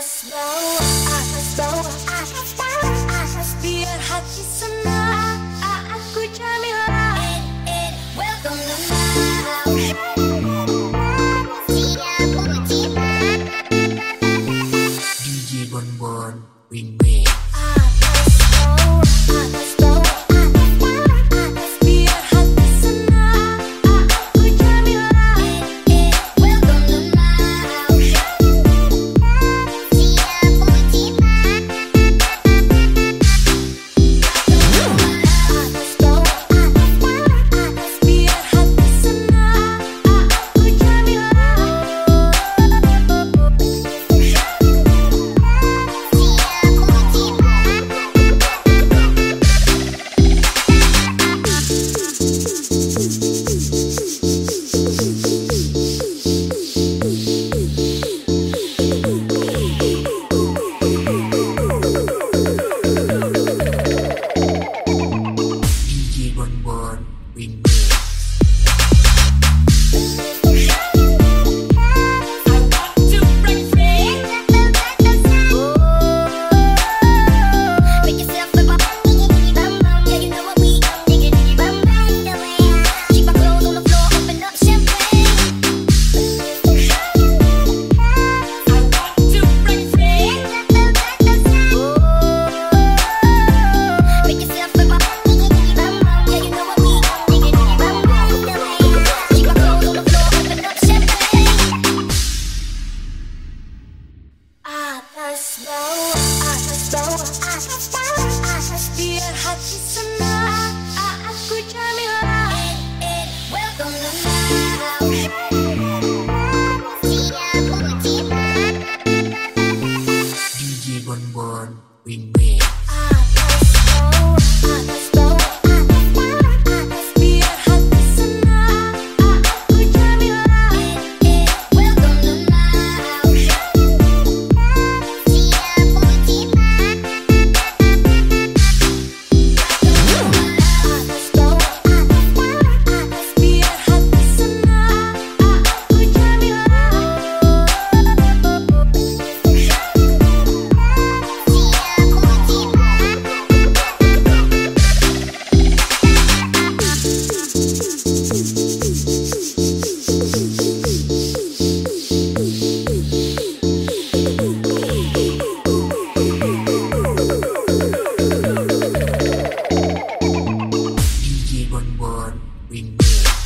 Atas slow, I slow, I we knew.